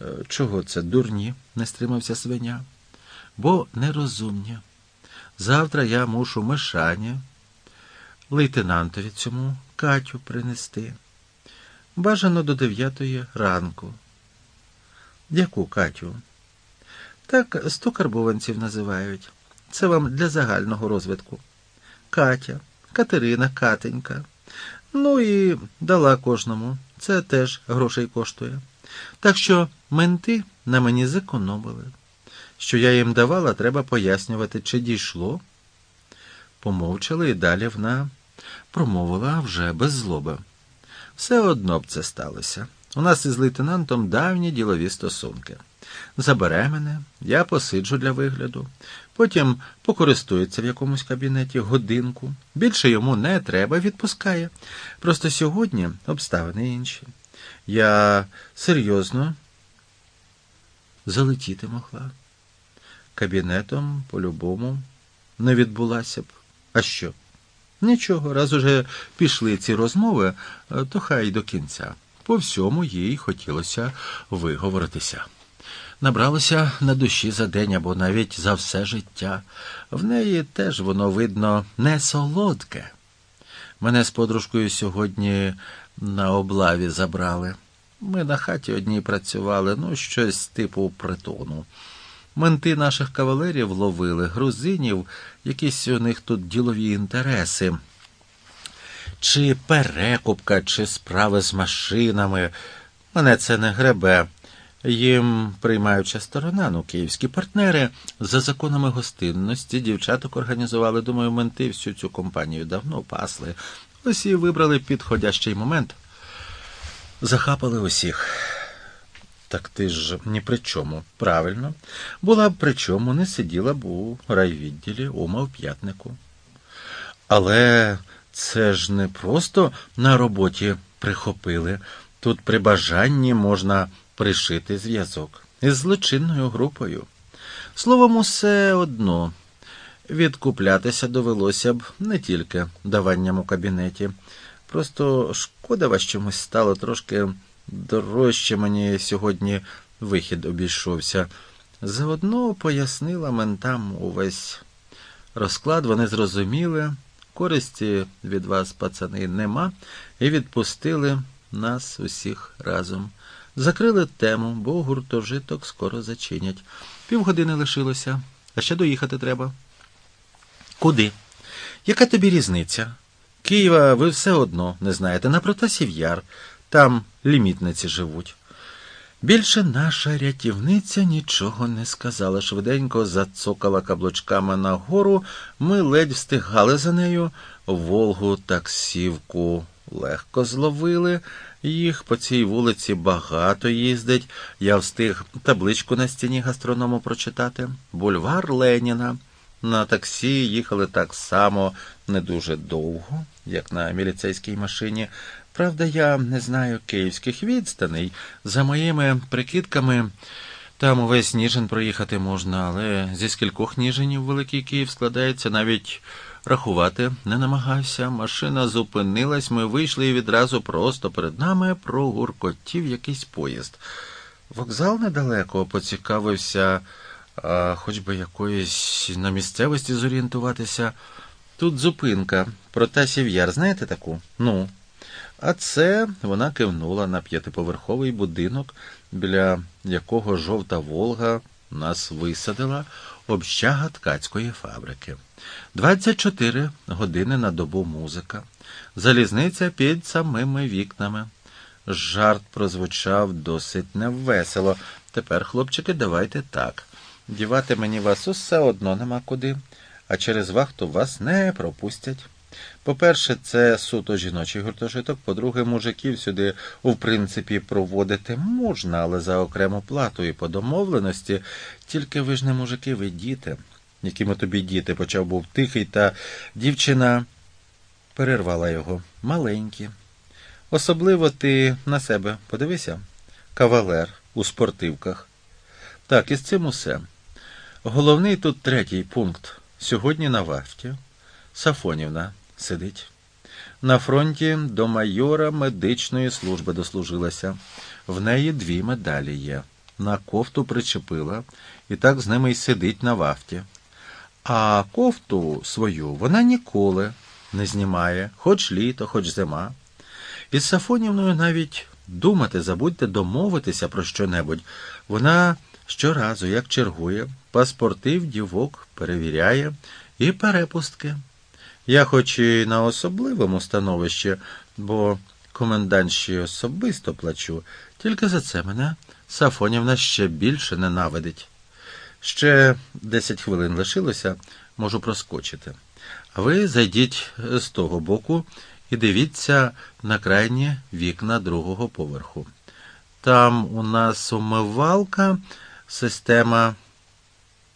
Е, Чого це дурні? не стримався свиня. Бо нерозумні. Завтра я мушу Мишані, лейтенантові цьому Катю принести. Бажано до дев'ятої ранку. Яку Катю? Так сто карбованців називають. Це вам для загального розвитку. Катя, Катерина, Катенька. Ну і дала кожному. Це теж грошей коштує. Так що менти на мені зекономили. Що я їм давала, треба пояснювати, чи дійшло. Помовчали і далі вона промовила вже без злоби. Все одно б це сталося. У нас із лейтенантом давні ділові стосунки. Забере мене, я посиджу для вигляду, потім покористується в якомусь кабінеті годинку. Більше йому не треба, відпускає. Просто сьогодні обставини інші. Я серйозно залетіти могла. Кабінетом по-любому не відбулася б. А що? Нічого, раз уже пішли ці розмови, то хай до кінця. По всьому їй хотілося виговоритися. Набралося на душі за день або навіть за все життя. В неї теж воно, видно, не солодке. Мене з подружкою сьогодні на облаві забрали. Ми на хаті одній працювали, ну, щось типу притону. Менти наших кавалерів ловили, грузинів, якісь у них тут ділові інтереси. Чи перекупка, чи справи з машинами. Мене це не гребе. Їм приймаюча сторона, ну, київські партнери, за законами гостинності дівчаток організували, думаю, менти всю цю компанію давно пасли. Ось і вибрали підходящий момент. Захапали усіх. Так ти ж ні при чому. Правильно. Була б при чому, не сиділа б у райвідділі у мавп'ятнику. Але це ж не просто на роботі прихопили. Тут при бажанні можна пришити зв'язок із злочинною групою. Словом, усе одно. Відкуплятися довелося б не тільки даванням у кабінеті. Просто шкода вас чомусь стало трошки дорожче мені сьогодні вихід обійшовся. Заодно пояснила ментам увесь розклад, вони зрозуміли, користі від вас, пацани, нема, і відпустили нас усіх разом. Закрили тему, бо гуртожиток скоро зачинять. Півгодини лишилося, а ще доїхати треба. Куди? Яка тобі різниця? Києва ви все одно не знаєте, на Протасів Яр, там лімітниці живуть. Більше наша рятівниця нічого не сказала. Швиденько зацокала каблучками нагору, ми ледь встигали за нею, Волгу таксівку легко зловили. Їх по цій вулиці багато їздить. Я встиг табличку на стіні гастроному прочитати. Бульвар Леніна. На таксі їхали так само не дуже довго, як на міліцейській машині. Правда, я не знаю київських відстаней. За моїми прикидками, там увесь Ніжин проїхати можна, але зі скількох ніжинів Великий Київ складається навіть рахувати не намагався. Машина зупинилась, ми вийшли і відразу просто перед нами прогуркотів якийсь поїзд. Вокзал недалеко поцікавився, хоч би якоїсь на місцевості зорієнтуватися. Тут зупинка, Протасів Яр, знаєте таку? Ну. А це вона кивнула на п'ятиповерховий будинок, біля якого жовта Волга нас висадила общага ткацької фабрики. 24 години на добу музика, залізниця під самими вікнами. Жарт прозвучав досить невесело. Тепер, хлопчики, давайте так. Дівати мені вас усе одно нема куди, а через вахту вас не пропустять. По-перше, це суто жіночий гуртожиток, по-друге, мужиків сюди, в принципі, проводити можна, але за окрему плату і по домовленості, тільки ви ж не мужики, ви діти. Якими тобі діти, почав був тихий, та дівчина перервала його. Маленькі. Особливо ти на себе подивися, кавалер у спортивках. Так, і з цим усе. Головний тут третій пункт. Сьогодні на вахті. Сафонівна сидить. На фронті до майора медичної служби дослужилася. В неї дві медалі є. на кофту причепила і так з ними й сидить на вафті. А кофту свою вона ніколи не знімає, хоч літо, хоч зима. Із Сафонівною навіть думати забудьте домовитися про що-небудь. Вона щоразу, як чергує, паспорти в дівок перевіряє і перепустки. Я хоч і на особливому становищі, бо комендантші особисто плачу, тільки за це мене Сафонівна ще більше ненавидить. Ще десять хвилин лишилося, можу проскочити. А ви зайдіть з того боку і дивіться на крайні вікна другого поверху. Там у нас умивалка, система